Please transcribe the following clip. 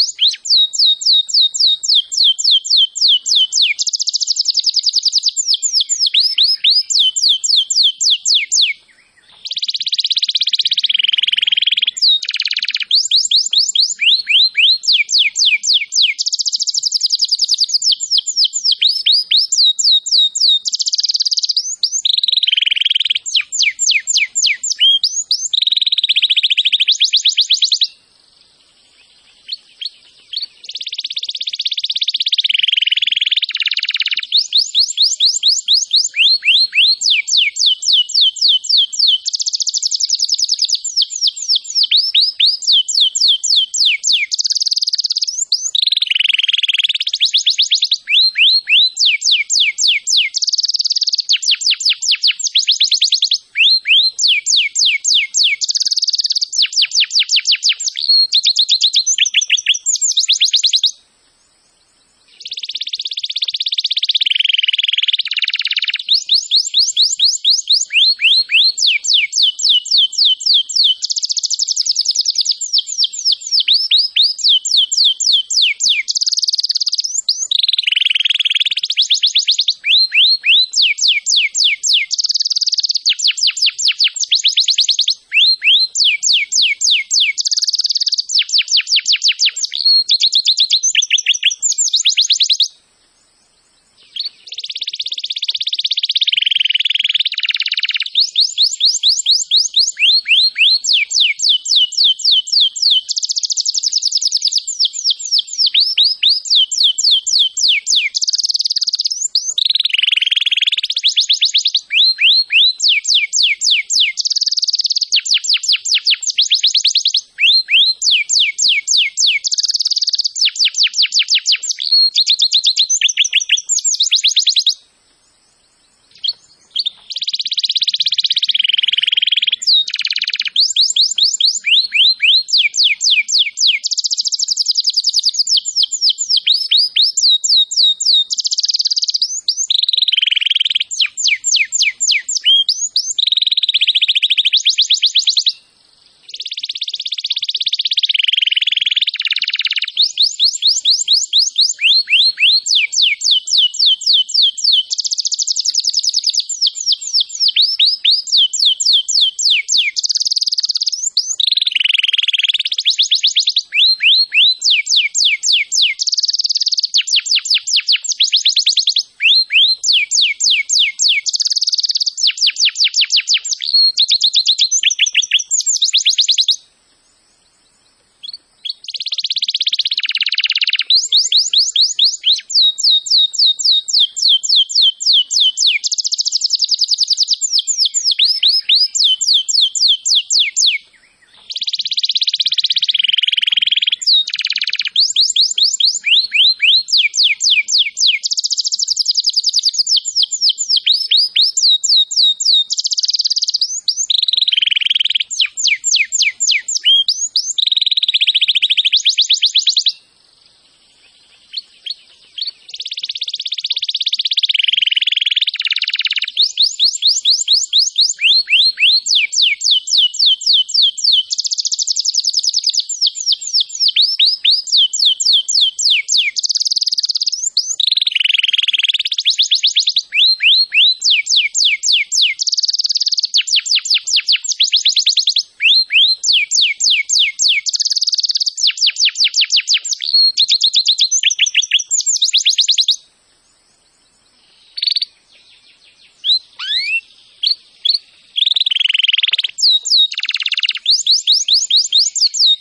そうです。フフフ。you you